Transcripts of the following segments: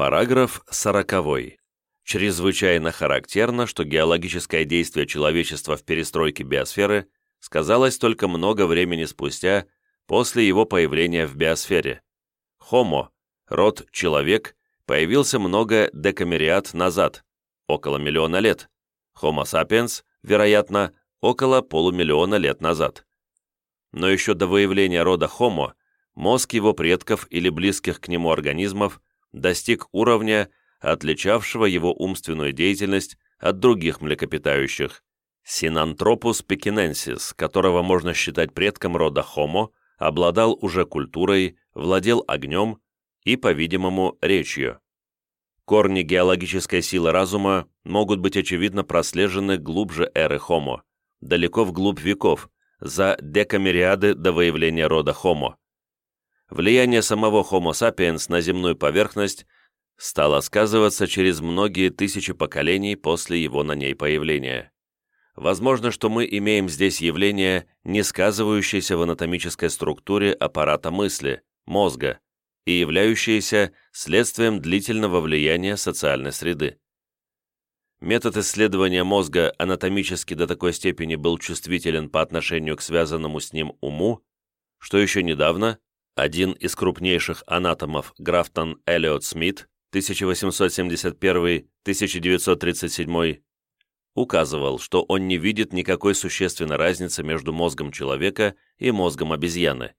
Параграф 40. Чрезвычайно характерно, что геологическое действие человечества в перестройке биосферы сказалось только много времени спустя после его появления в биосфере. Homo, род человек, появился много декамериат назад, около миллиона лет. Homo sapiens, вероятно, около полумиллиона лет назад. Но еще до выявления рода Homo мозг его предков или близких к нему организмов достиг уровня, отличавшего его умственную деятельность от других млекопитающих. Синантропус пекиненсис, которого можно считать предком рода Homo, обладал уже культурой, владел огнем и, по-видимому, речью. Корни геологической силы разума могут быть очевидно прослежены глубже эры Homo, далеко вглубь веков, за декамериады до выявления рода Homo влияние самого Homo sapiens на земную поверхность стало сказываться через многие тысячи поколений после его на ней появления. Возможно, что мы имеем здесь явление, не сказывающееся в анатомической структуре аппарата мысли, мозга, и являющееся следствием длительного влияния социальной среды. Метод исследования мозга анатомически до такой степени был чувствителен по отношению к связанному с ним уму, что еще недавно один из крупнейших анатомов Графтон Эллиот Смит 1871-1937 указывал, что он не видит никакой существенной разницы между мозгом человека и мозгом обезьяны.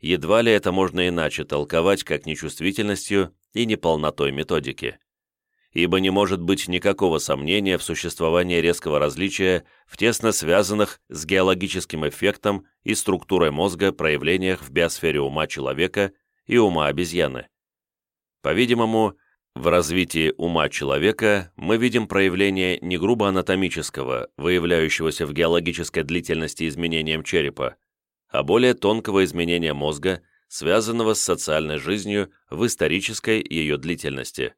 Едва ли это можно иначе толковать, как нечувствительностью и неполнотой методики ибо не может быть никакого сомнения в существовании резкого различия в тесно связанных с геологическим эффектом и структурой мозга проявлениях в биосфере ума человека и ума обезьяны. По-видимому, в развитии ума человека мы видим проявление не грубо анатомического, выявляющегося в геологической длительности изменением черепа, а более тонкого изменения мозга, связанного с социальной жизнью в исторической ее длительности.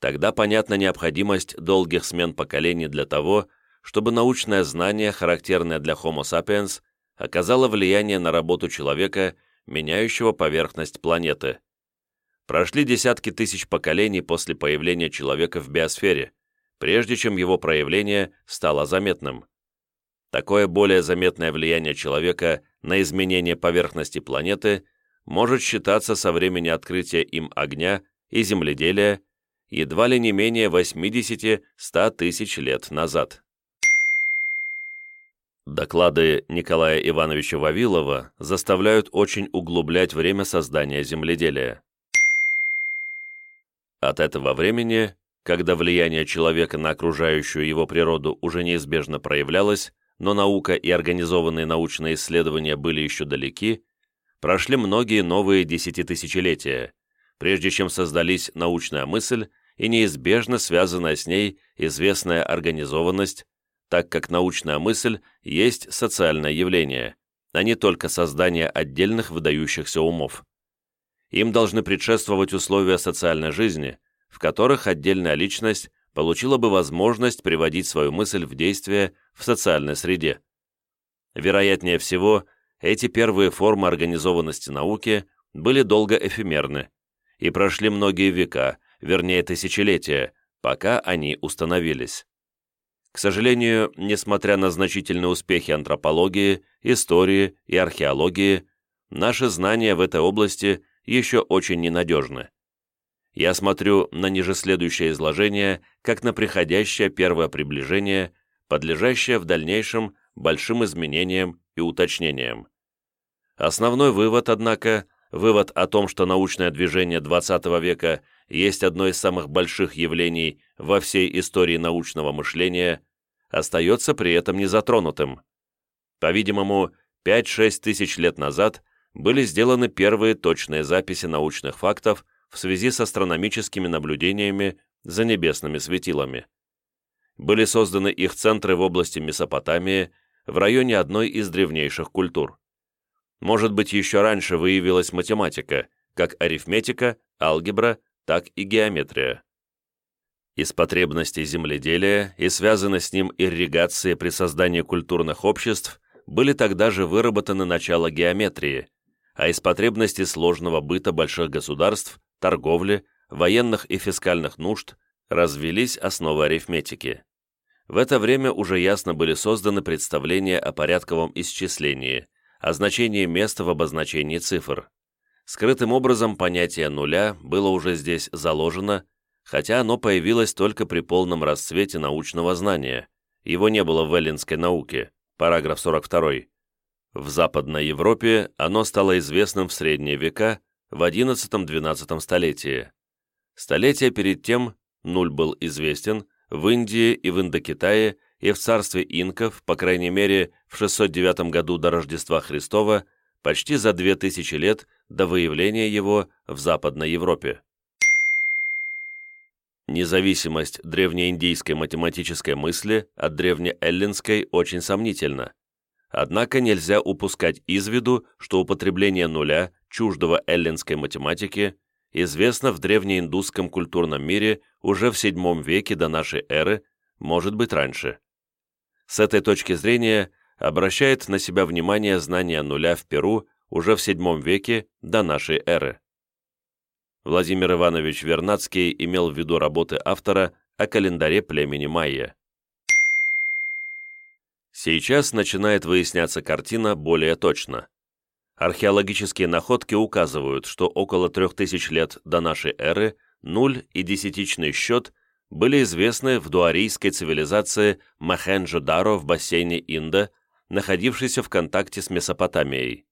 Тогда понятна необходимость долгих смен поколений для того, чтобы научное знание, характерное для Homo sapiens, оказало влияние на работу человека, меняющего поверхность планеты. Прошли десятки тысяч поколений после появления человека в биосфере, прежде чем его проявление стало заметным. Такое более заметное влияние человека на изменение поверхности планеты может считаться со времени открытия им огня и земледелия едва ли не менее 80-100 тысяч лет назад. Доклады Николая Ивановича Вавилова заставляют очень углублять время создания земледелия. От этого времени, когда влияние человека на окружающую его природу уже неизбежно проявлялось, но наука и организованные научные исследования были еще далеки, прошли многие новые десятитысячелетия, прежде чем создались научная мысль и неизбежно связанная с ней известная организованность, так как научная мысль есть социальное явление, а не только создание отдельных выдающихся умов. Им должны предшествовать условия социальной жизни, в которых отдельная личность получила бы возможность приводить свою мысль в действие в социальной среде. Вероятнее всего, эти первые формы организованности науки были долго эфемерны и прошли многие века, вернее тысячелетия, пока они установились. К сожалению, несмотря на значительные успехи антропологии, истории и археологии, наши знания в этой области еще очень ненадежны. Я смотрю на ниже следующее изложение как на приходящее первое приближение, подлежащее в дальнейшем большим изменениям и уточнениям. Основной вывод, однако, вывод о том, что научное движение XX века есть одно из самых больших явлений во всей истории научного мышления, остается при этом незатронутым. По-видимому, 5-6 тысяч лет назад были сделаны первые точные записи научных фактов в связи с астрономическими наблюдениями за небесными светилами. Были созданы их центры в области Месопотамии, в районе одной из древнейших культур. Может быть, еще раньше выявилась математика, как арифметика, алгебра, так и геометрия. Из потребностей земледелия и связанной с ним ирригации при создании культурных обществ были тогда же выработаны начала геометрии, а из потребностей сложного быта больших государств, торговли, военных и фискальных нужд развелись основы арифметики. В это время уже ясно были созданы представления о порядковом исчислении, о значении места в обозначении цифр. Скрытым образом понятие нуля было уже здесь заложено, хотя оно появилось только при полном расцвете научного знания. Его не было в эллинской науке, параграф 42. В Западной Европе оно стало известным в средние века, в XI-XII столетии. Столетия перед тем нуль был известен в Индии и в Индокитае и в царстве инков, по крайней мере, в 609 году до Рождества Христова, почти за 2000 лет до выявления его в Западной Европе. Независимость древнеиндийской математической мысли от древнеэллинской очень сомнительна. Однако нельзя упускать из виду, что употребление нуля, чуждого эллинской математики, известно в древнеиндусском культурном мире уже в VII веке до нашей эры, может быть раньше. С этой точки зрения обращает на себя внимание знание нуля в Перу уже в VII веке до нашей эры. Владимир Иванович Вернадский имел в виду работы автора о календаре племени Майя. Сейчас начинает выясняться картина более точно. Археологические находки указывают, что около 3000 лет до нашей эры нуль и десятичный счет были известны в дуарийской цивилизации Махенджо-Даро в бассейне Инда, находившейся в контакте с Месопотамией.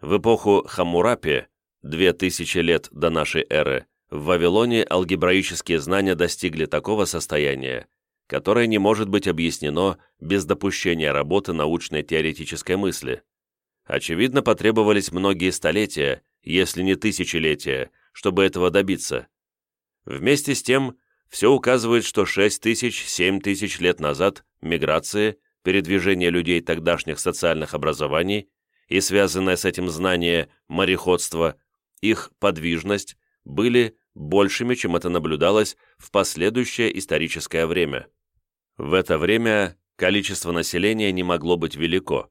В эпоху Хаммурапи 2000 лет до нашей эры, в Вавилоне алгебраические знания достигли такого состояния, которое не может быть объяснено без допущения работы научной теоретической мысли. Очевидно, потребовались многие столетия, если не тысячелетия, чтобы этого добиться. Вместе с тем, все указывает, что 6 тысяч, 7 тысяч лет назад миграции, передвижение людей тогдашних социальных образований и связанное с этим знание мореходства их подвижность были большими, чем это наблюдалось в последующее историческое время. В это время количество населения не могло быть велико.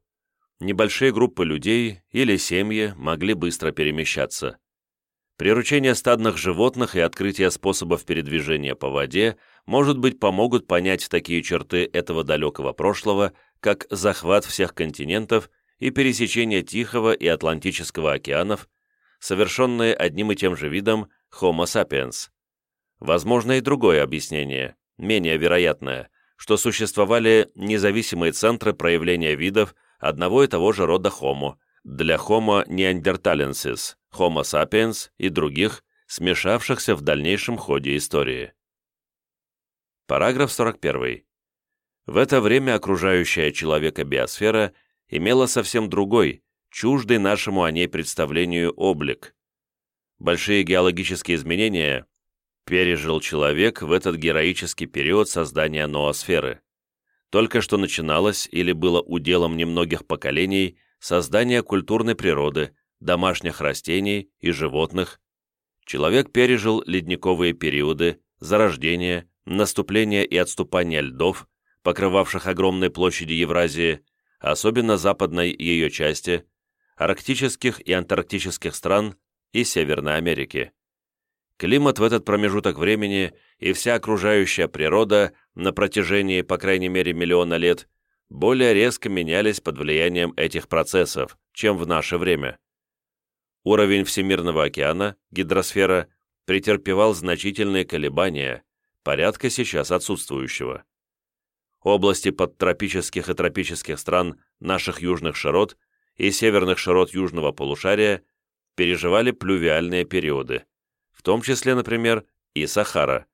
Небольшие группы людей или семьи могли быстро перемещаться. Приручение стадных животных и открытие способов передвижения по воде, может быть, помогут понять такие черты этого далекого прошлого, как захват всех континентов и пересечение Тихого и Атлантического океанов, совершенные одним и тем же видом Homo sapiens. Возможно и другое объяснение, менее вероятное, что существовали независимые центры проявления видов одного и того же рода Homo для Homo neanderthalensis, Homo sapiens и других, смешавшихся в дальнейшем ходе истории. Параграф 41. В это время окружающая человека биосфера имела совсем другой, чуждый нашему о ней представлению облик. Большие геологические изменения пережил человек в этот героический период создания ноосферы. Только что начиналось или было уделом немногих поколений создание культурной природы, домашних растений и животных. Человек пережил ледниковые периоды, зарождение, наступление и отступание льдов, покрывавших огромные площади Евразии, особенно западной ее части, арктических и антарктических стран и Северной Америки. Климат в этот промежуток времени и вся окружающая природа на протяжении, по крайней мере, миллиона лет более резко менялись под влиянием этих процессов, чем в наше время. Уровень Всемирного океана, гидросфера, претерпевал значительные колебания, порядка сейчас отсутствующего. Области подтропических и тропических стран наших южных широт – и северных широт южного полушария переживали плювиальные периоды, в том числе, например, и Сахара.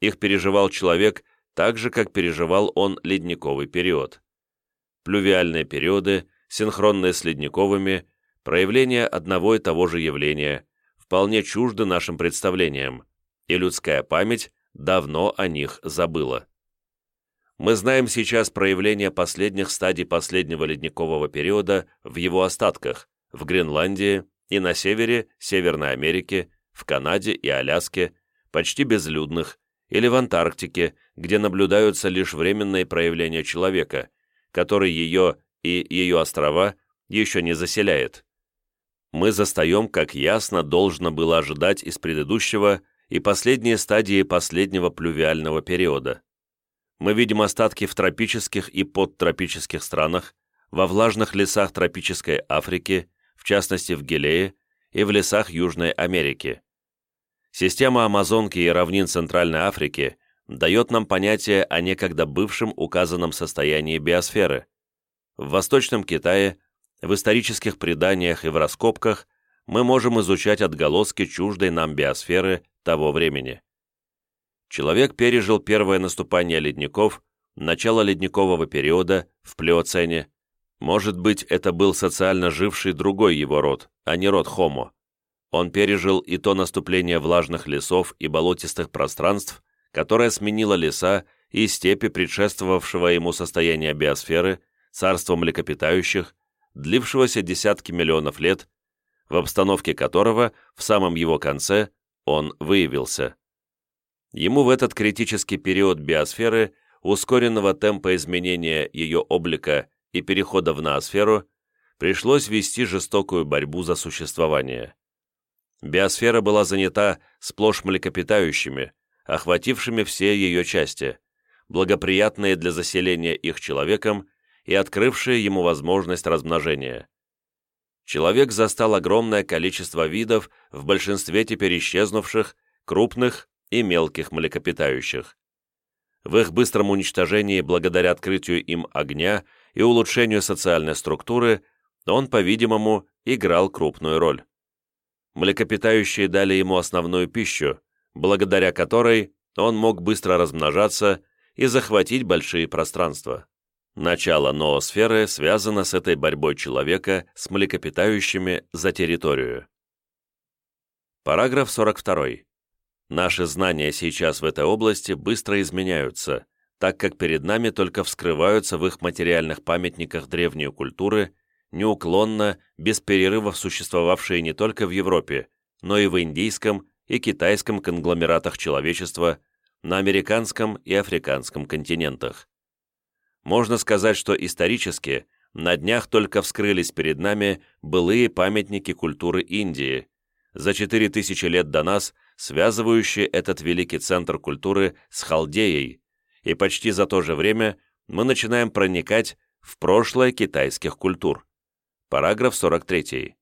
Их переживал человек так же, как переживал он ледниковый период. Плювиальные периоды, синхронные с ледниковыми, проявления одного и того же явления, вполне чужды нашим представлениям, и людская память давно о них забыла. Мы знаем сейчас проявление последних стадий последнего ледникового периода в его остатках, в Гренландии и на севере Северной Америки, в Канаде и Аляске, почти безлюдных, или в Антарктике, где наблюдаются лишь временные проявления человека, который ее и ее острова еще не заселяет. Мы застаем, как ясно должно было ожидать из предыдущего и последние стадии последнего плювиального периода. Мы видим остатки в тропических и подтропических странах, во влажных лесах тропической Африки, в частности в Гилее, и в лесах Южной Америки. Система Амазонки и равнин Центральной Африки дает нам понятие о некогда бывшем указанном состоянии биосферы. В Восточном Китае, в исторических преданиях и в раскопках мы можем изучать отголоски чуждой нам биосферы того времени. Человек пережил первое наступание ледников, начало ледникового периода в Плеоцене. Может быть, это был социально живший другой его род, а не род Homo. Он пережил и то наступление влажных лесов и болотистых пространств, которое сменило леса и степи предшествовавшего ему состояния биосферы, царства млекопитающих, длившегося десятки миллионов лет, в обстановке которого в самом его конце он выявился. Ему в этот критический период биосферы, ускоренного темпа изменения ее облика и перехода в ноосферу, пришлось вести жестокую борьбу за существование. Биосфера была занята сплошь млекопитающими, охватившими все ее части, благоприятные для заселения их человеком и открывшие ему возможность размножения. Человек застал огромное количество видов, в большинстве теперь исчезнувших, крупных и мелких млекопитающих. В их быстром уничтожении благодаря открытию им огня и улучшению социальной структуры он, по-видимому, играл крупную роль млекопитающие дали ему основную пищу, благодаря которой он мог быстро размножаться и захватить большие пространства. Начало ноосферы связано с этой борьбой человека с млекопитающими за территорию. Параграф 42. Наши знания сейчас в этой области быстро изменяются, так как перед нами только вскрываются в их материальных памятниках древние культуры неуклонно, без перерывов существовавшие не только в Европе, но и в индийском и китайском конгломератах человечества, на американском и африканском континентах. Можно сказать, что исторически на днях только вскрылись перед нами былые памятники культуры Индии, за 4000 лет до нас связывающие этот великий центр культуры с Халдеей, и почти за то же время мы начинаем проникать в прошлое китайских культур. Параграф 43.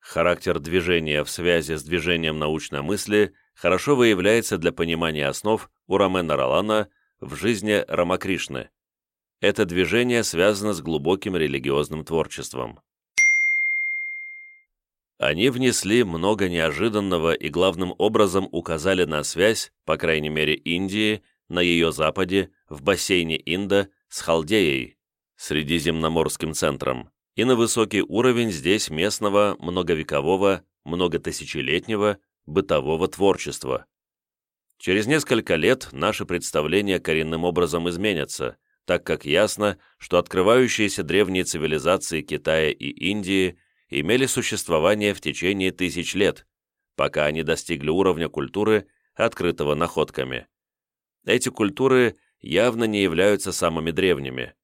Характер движения в связи с движением научной мысли хорошо выявляется для понимания основ у Ромена Ролана в жизни Рамакришны. Это движение связано с глубоким религиозным творчеством. Они внесли много неожиданного и главным образом указали на связь, по крайней мере Индии, на ее западе, в бассейне Инда, с Халдеей, Средиземноморским центром, и на высокий уровень здесь местного многовекового, многотысячелетнего бытового творчества. Через несколько лет наши представления коренным образом изменятся, так как ясно, что открывающиеся древние цивилизации Китая и Индии имели существование в течение тысяч лет, пока они достигли уровня культуры, открытого находками. Эти культуры явно не являются самыми древними.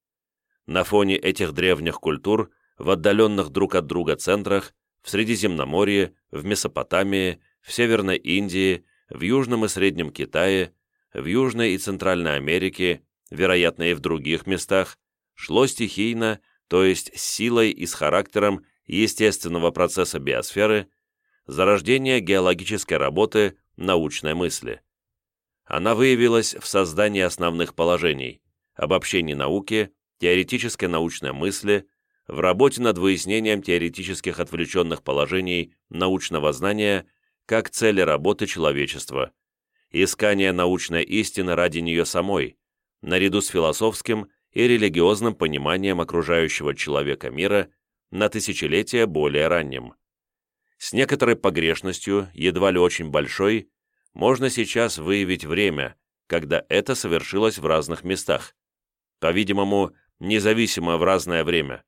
На фоне этих древних культур, в отдаленных друг от друга центрах, в Средиземноморье, в Месопотамии, в Северной Индии, в Южном и Среднем Китае, в Южной и Центральной Америке, вероятно и в других местах, шло стихийно, то есть с силой и с характером естественного процесса биосферы, зарождение геологической работы научной мысли. Она выявилась в создании основных положений, обобщении науки, теоретической научной мысли, в работе над выяснением теоретических отвлеченных положений научного знания как цели работы человечества, искание научной истины ради нее самой, наряду с философским и религиозным пониманием окружающего человека мира на тысячелетия более ранним. С некоторой погрешностью, едва ли очень большой, можно сейчас выявить время, когда это совершилось в разных местах. По-видимому, независимо в разное время.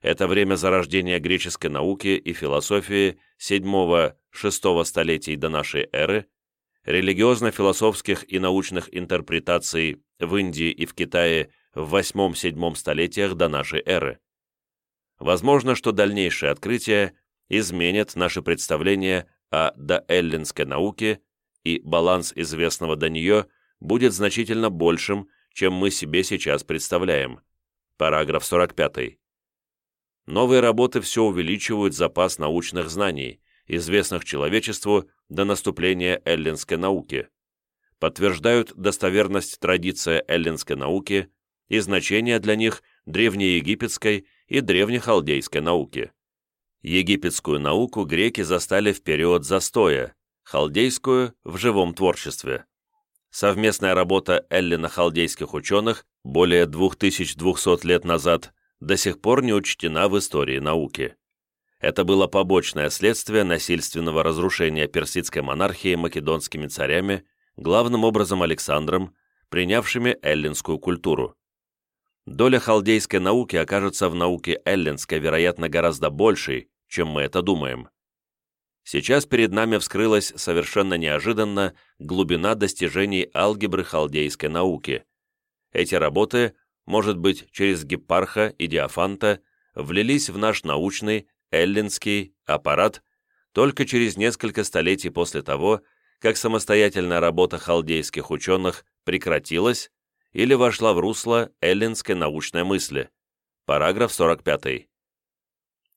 Это время зарождения греческой науки и философии 7-6 столетий до нашей эры, религиозно-философских и научных интерпретаций в Индии и в Китае в 8-7 столетиях до нашей эры. Возможно, что дальнейшие открытия изменят наши представления а до эллинской науки и баланс известного до нее будет значительно большим, чем мы себе сейчас представляем. Параграф 45. Новые работы все увеличивают запас научных знаний, известных человечеству до наступления эллинской науки, подтверждают достоверность традиции эллинской науки и значение для них древнеегипетской и древнехалдейской науки. Египетскую науку греки застали в период застоя, халдейскую – в живом творчестве. Совместная работа эллино-халдейских ученых более 2200 лет назад до сих пор не учтена в истории науки. Это было побочное следствие насильственного разрушения персидской монархии македонскими царями, главным образом Александром, принявшими эллинскую культуру. Доля халдейской науки окажется в науке эллинской, вероятно, гораздо большей, чем мы это думаем. Сейчас перед нами вскрылась совершенно неожиданно глубина достижений алгебры халдейской науки. Эти работы, может быть, через Гиппарха и Диофанта, влились в наш научный, эллинский аппарат только через несколько столетий после того, как самостоятельная работа халдейских ученых прекратилась или вошла в русло эллинской научной мысли. Параграф 45.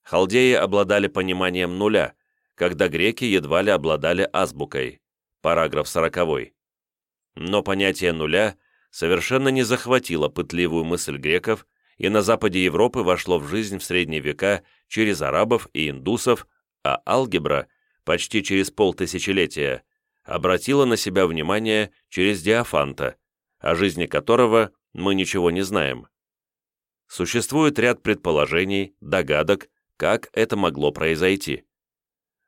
Халдеи обладали пониманием нуля, когда греки едва ли обладали азбукой. Параграф 40. Но понятие нуля совершенно не захватило пытливую мысль греков и на западе Европы вошло в жизнь в средние века через арабов и индусов, а алгебра почти через полтысячелетия обратила на себя внимание через Диофанта, о жизни которого мы ничего не знаем. Существует ряд предположений, догадок, как это могло произойти.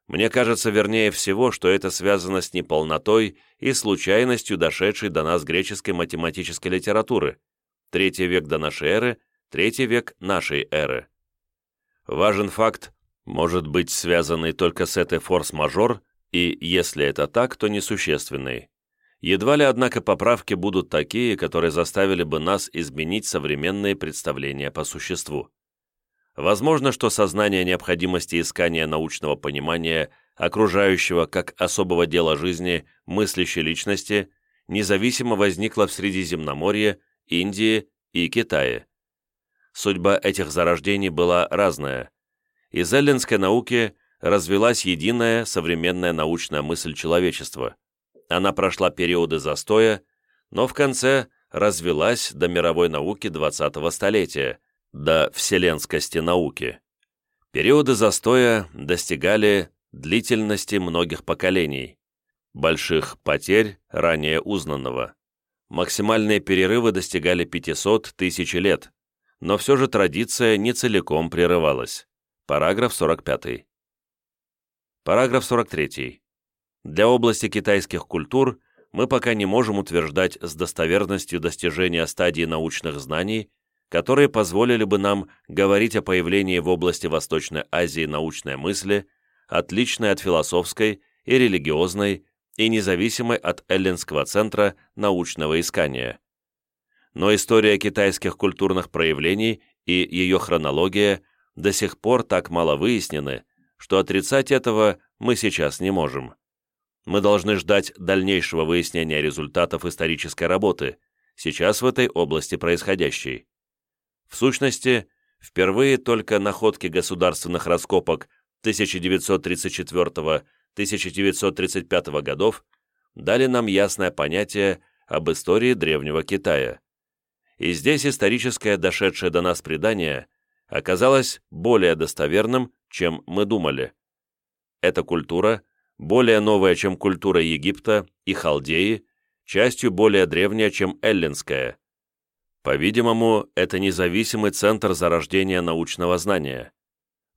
Мне кажется вернее всего, что это связано с неполнотой и случайностью дошедшей до нас греческой математической литературы, третий век до нашей эры, третий век нашей эры. Важен факт, может быть связанный только с этой форс-мажор, и если это так, то несущественный. Едва ли, однако, поправки будут такие, которые заставили бы нас изменить современные представления по существу. Возможно, что сознание необходимости искания научного понимания окружающего как особого дела жизни мыслящей личности независимо возникло в Средиземноморье, Индии и Китае. Судьба этих зарождений была разная. Из эллинской науки развилась единая современная научная мысль человечества. Она прошла периоды застоя, но в конце развилась до мировой науки 20-го столетия, до вселенскости науки. Периоды застоя достигали длительности многих поколений, больших потерь ранее узнанного. Максимальные перерывы достигали 500 тысяч лет, но все же традиция не целиком прерывалась. Параграф 45. Параграф 43. Для области китайских культур мы пока не можем утверждать с достоверностью достижения стадии научных знаний, которые позволили бы нам говорить о появлении в области Восточной Азии научной мысли, отличной от философской и религиозной и независимой от эллинского центра научного искания но история китайских культурных проявлений и ее хронология до сих пор так мало выяснены, что отрицать этого мы сейчас не можем. Мы должны ждать дальнейшего выяснения результатов исторической работы, сейчас в этой области происходящей. В сущности, впервые только находки государственных раскопок 1934-1935 годов дали нам ясное понятие об истории Древнего Китая и здесь историческое дошедшее до нас предание оказалось более достоверным, чем мы думали. Эта культура, более новая, чем культура Египта и Халдеи, частью более древняя, чем эллинская. По-видимому, это независимый центр зарождения научного знания.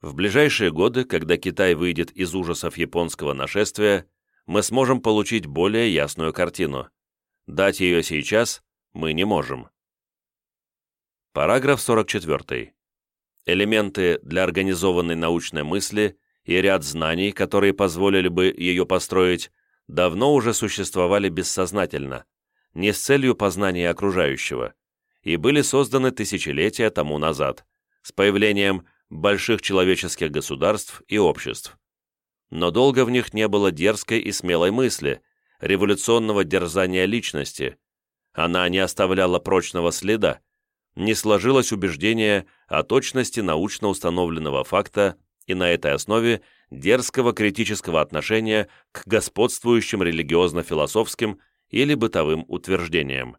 В ближайшие годы, когда Китай выйдет из ужасов японского нашествия, мы сможем получить более ясную картину. Дать ее сейчас мы не можем. Параграф 44. Элементы для организованной научной мысли и ряд знаний, которые позволили бы ее построить, давно уже существовали бессознательно, не с целью познания окружающего, и были созданы тысячелетия тому назад, с появлением больших человеческих государств и обществ. но долго в них не было дерзкой и смелой мысли, революционного дерзания личности. Она не оставляла прочного следа, не сложилось убеждение о точности научно установленного факта и на этой основе дерзкого критического отношения к господствующим религиозно-философским или бытовым утверждениям.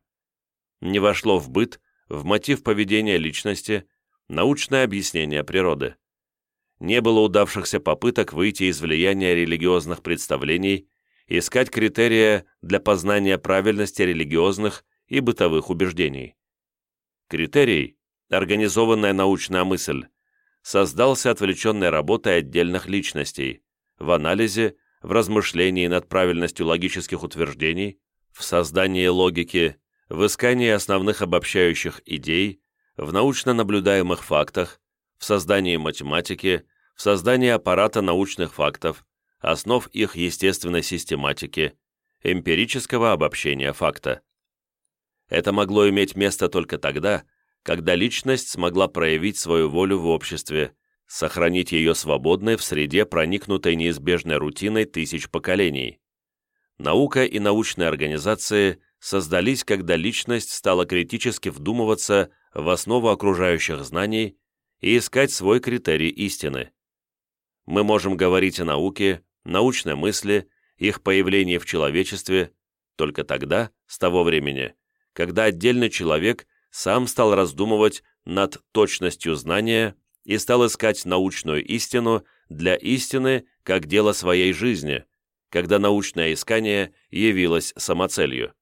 Не вошло в быт, в мотив поведения личности, научное объяснение природы. Не было удавшихся попыток выйти из влияния религиозных представлений, искать критерия для познания правильности религиозных и бытовых убеждений. Критерий, организованная научная мысль, создался отвлеченной работой отдельных личностей, в анализе, в размышлении над правильностью логических утверждений, в создании логики, в искании основных обобщающих идей, в научно-наблюдаемых фактах, в создании математики, в создании аппарата научных фактов, основ их естественной систематики, эмпирического обобщения факта. Это могло иметь место только тогда, когда личность смогла проявить свою волю в обществе, сохранить ее свободной в среде, проникнутой неизбежной рутиной тысяч поколений. Наука и научные организации создались, когда личность стала критически вдумываться в основу окружающих знаний и искать свой критерий истины. Мы можем говорить о науке, научной мысли, их появлении в человечестве только тогда, с того времени, когда отдельный человек сам стал раздумывать над точностью знания и стал искать научную истину для истины как дело своей жизни, когда научное искание явилось самоцелью.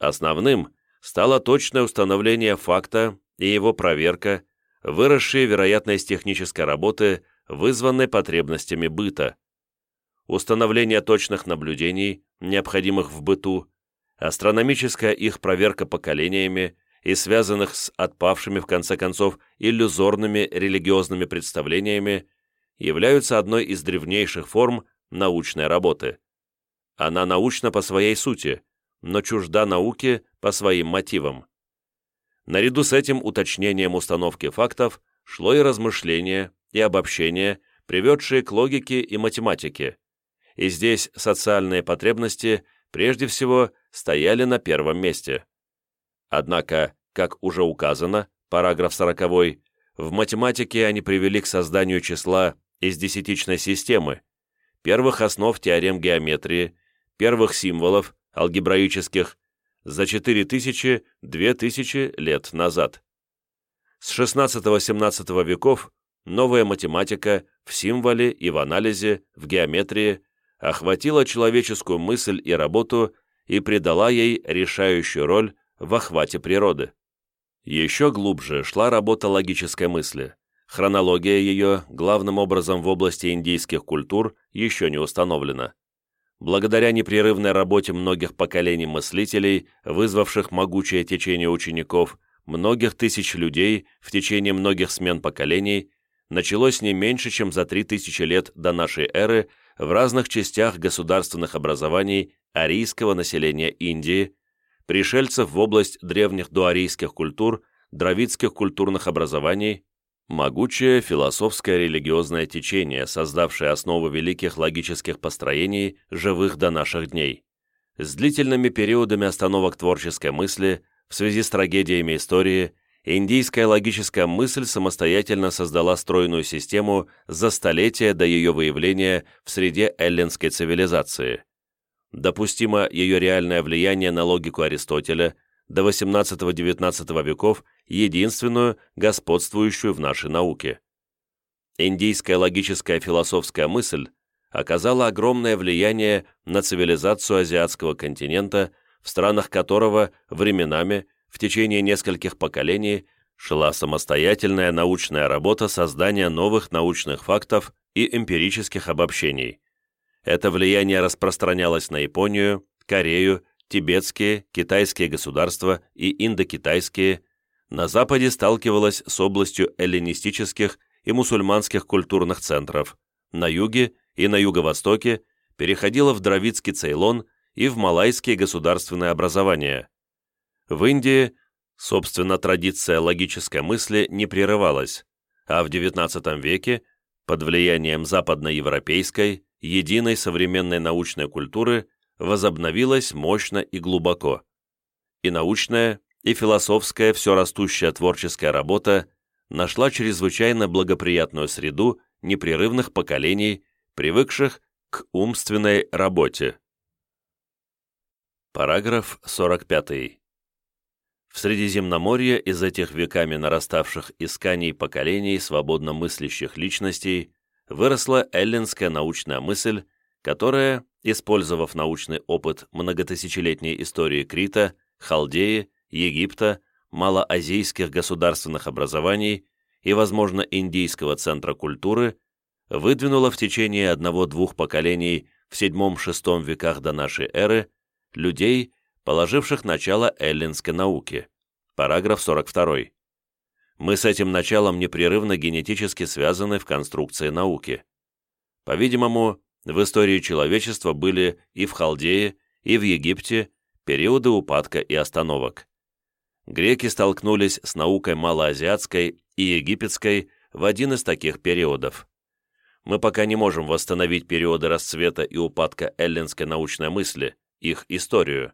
Основным стало точное установление факта и его проверка, выросшие вероятность технической работы, вызванной потребностями быта. Установление точных наблюдений, необходимых в быту, астрономическая их проверка поколениями и связанных с отпавшими в конце концов иллюзорными религиозными представлениями являются одной из древнейших форм научной работы. Она научна по своей сути, но чужда науке по своим мотивам. Наряду с этим уточнением установки фактов шло и размышление, и обобщение, приведшие к логике и математике. И здесь социальные потребности прежде всего стояли на первом месте. Однако, как уже указано, параграф 40, в математике они привели к созданию числа из десятичной системы, первых основ теорем геометрии, первых символов, алгебраических, за 4000-2000 лет назад. С XVI-XVII веков новая математика в символе и в анализе, в геометрии охватила человеческую мысль и работу и придала ей решающую роль в охвате природы. Еще глубже шла работа логической мысли. Хронология ее, главным образом в области индийских культур, еще не установлена. Благодаря непрерывной работе многих поколений мыслителей, вызвавших могучее течение учеников, многих тысяч людей в течение многих смен поколений, началось не меньше, чем за три тысячи лет до нашей эры в разных частях государственных образований арийского населения Индии, пришельцев в область древних дуарийских культур, дравидских культурных образований, могучее философское религиозное течение, создавшее основу великих логических построений, живых до наших дней. С длительными периодами остановок творческой мысли, в связи с трагедиями истории, индийская логическая мысль самостоятельно создала стройную систему за столетия до ее выявления в среде эллинской цивилизации допустимо ее реальное влияние на логику Аристотеля до XVIII-XIX веков, единственную, господствующую в нашей науке. Индийская логическая философская мысль оказала огромное влияние на цивилизацию азиатского континента, в странах которого временами, в течение нескольких поколений, шла самостоятельная научная работа создания новых научных фактов и эмпирических обобщений. Это влияние распространялось на Японию, Корею, тибетские, китайские государства и индокитайские, на Западе сталкивалось с областью эллинистических и мусульманских культурных центров, на юге и на юго-востоке переходило в Дравидский Цейлон и в малайские государственные образования. В Индии, собственно, традиция логической мысли не прерывалась, а в XIX веке Под влиянием западноевропейской, единой современной научной культуры возобновилась мощно и глубоко. И научная, и философская все растущая творческая работа нашла чрезвычайно благоприятную среду непрерывных поколений, привыкших к умственной работе. Параграф 45. В Средиземноморье из этих веками нараставших исканий поколений свободно мыслящих личностей выросла эллинская научная мысль, которая, использовав научный опыт многотысячелетней истории Крита, Халдеи, Египта, малоазийских государственных образований и, возможно, индийского центра культуры, выдвинула в течение одного-двух поколений в VII-VI веках до нашей эры людей, положивших начало эллинской науке. Параграф 42. Мы с этим началом непрерывно генетически связаны в конструкции науки. По-видимому, в истории человечества были и в Халдее, и в Египте периоды упадка и остановок. Греки столкнулись с наукой малоазиатской и египетской в один из таких периодов. Мы пока не можем восстановить периоды расцвета и упадка эллинской научной мысли, их историю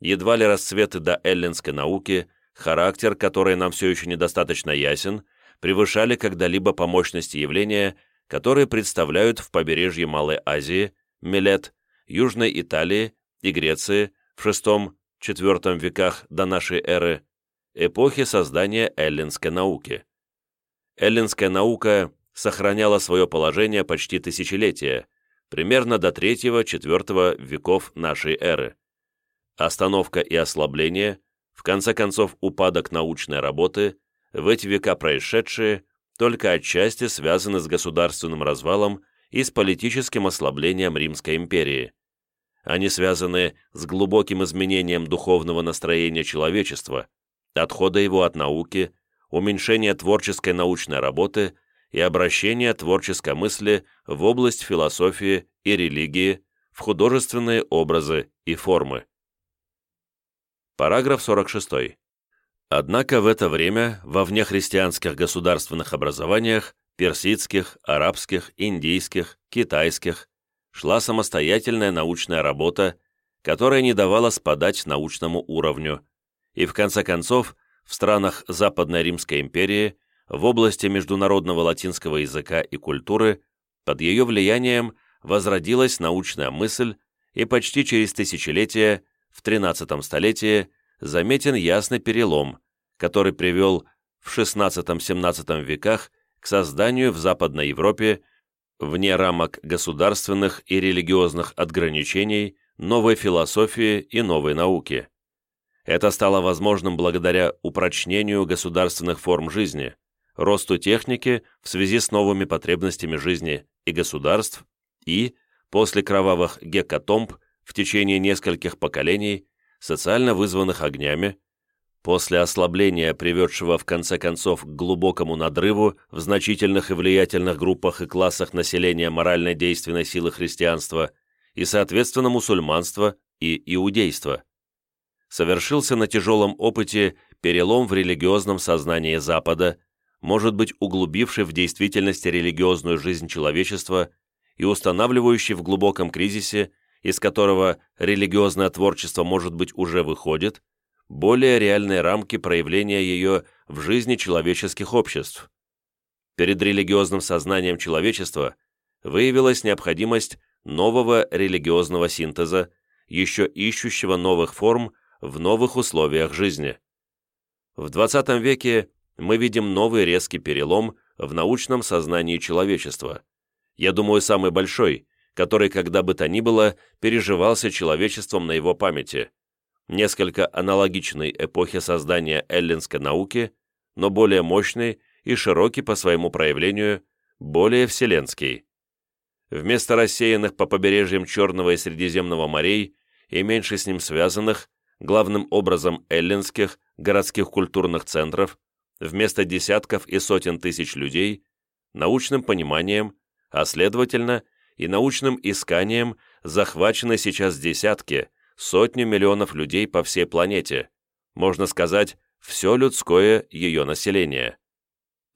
едва ли расцветы до эллинской науки, характер, который нам все еще недостаточно ясен, превышали когда-либо по мощности явления, которые представляют в побережье Малой Азии, Милет, Южной Италии и Греции в VI-IV веках до нашей эры, эпохи создания эллинской науки. Эллинская наука сохраняла свое положение почти тысячелетия, примерно до III-IV веков нашей эры остановка и ослабление, в конце концов упадок научной работы, в эти века происшедшие, только отчасти связаны с государственным развалом и с политическим ослаблением Римской империи. Они связаны с глубоким изменением духовного настроения человечества, отхода его от науки, уменьшения творческой научной работы и обращения творческой мысли в область философии и религии, в художественные образы и формы. Параграф 46. Однако в это время во внехристианских государственных образованиях персидских, арабских, индийских, китайских шла самостоятельная научная работа, которая не давала спадать научному уровню, и в конце концов в странах Западной Римской империи в области международного латинского языка и культуры под ее влиянием возродилась научная мысль и почти через тысячелетия в XIII столетии заметен ясный перелом, который привел в XVI-XVII веках к созданию в Западной Европе, вне рамок государственных и религиозных ограничений, новой философии и новой науки. Это стало возможным благодаря упрочнению государственных форм жизни, росту техники в связи с новыми потребностями жизни и государств и, после кровавых гекатомб, в течение нескольких поколений, социально вызванных огнями, после ослабления, приведшего в конце концов к глубокому надрыву в значительных и влиятельных группах и классах населения моральной действенной силы христианства и, соответственно, мусульманства и иудейства, совершился на тяжелом опыте перелом в религиозном сознании Запада, может быть углубивший в действительности религиозную жизнь человечества и устанавливающий в глубоком кризисе из которого религиозное творчество, может быть, уже выходит, более реальные рамки проявления ее в жизни человеческих обществ. Перед религиозным сознанием человечества выявилась необходимость нового религиозного синтеза, еще ищущего новых форм в новых условиях жизни. В XX веке мы видим новый резкий перелом в научном сознании человечества. Я думаю, самый большой, который, когда бы то ни было, переживался человечеством на его памяти. Несколько аналогичной эпохе создания эллинской науки, но более мощный и широкий по своему проявлению, более вселенский. Вместо рассеянных по побережьям Черного и Средиземного морей и меньше с ним связанных, главным образом эллинских, городских культурных центров, вместо десятков и сотен тысяч людей, научным пониманием, а следовательно и научным исканием захвачены сейчас десятки, сотни миллионов людей по всей планете, можно сказать, все людское ее население.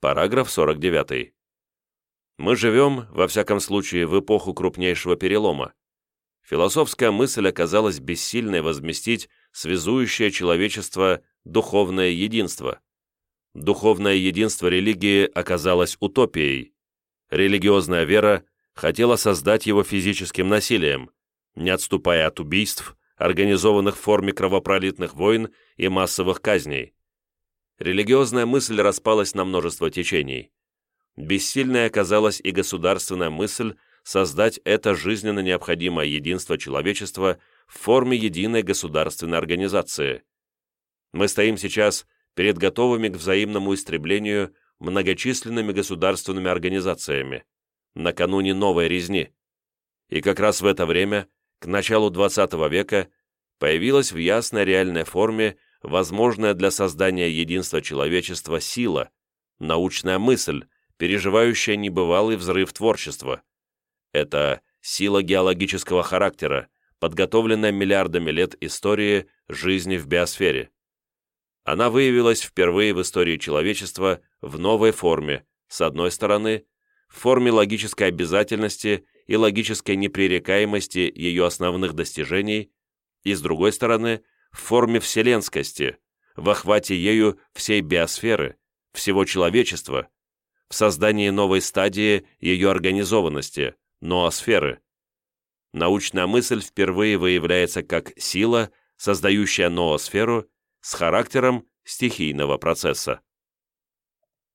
Параграф 49. Мы живем, во всяком случае, в эпоху крупнейшего перелома. Философская мысль оказалась бессильной возместить связующее человечество духовное единство. Духовное единство религии оказалось утопией. Религиозная вера хотела создать его физическим насилием, не отступая от убийств, организованных в форме кровопролитных войн и массовых казней. Религиозная мысль распалась на множество течений. Бессильной оказалась и государственная мысль создать это жизненно необходимое единство человечества в форме единой государственной организации. Мы стоим сейчас перед готовыми к взаимному истреблению многочисленными государственными организациями, накануне новой резни. И как раз в это время, к началу XX века, появилась в ясной реальной форме возможная для создания единства человечества сила, научная мысль, переживающая небывалый взрыв творчества. Это сила геологического характера, подготовленная миллиардами лет истории жизни в биосфере. Она выявилась впервые в истории человечества в новой форме, с одной стороны, в форме логической обязательности и логической непререкаемости ее основных достижений, и, с другой стороны, в форме вселенскости, в охвате ею всей биосферы, всего человечества, в создании новой стадии ее организованности, ноосферы. Научная мысль впервые выявляется как сила, создающая ноосферу с характером стихийного процесса.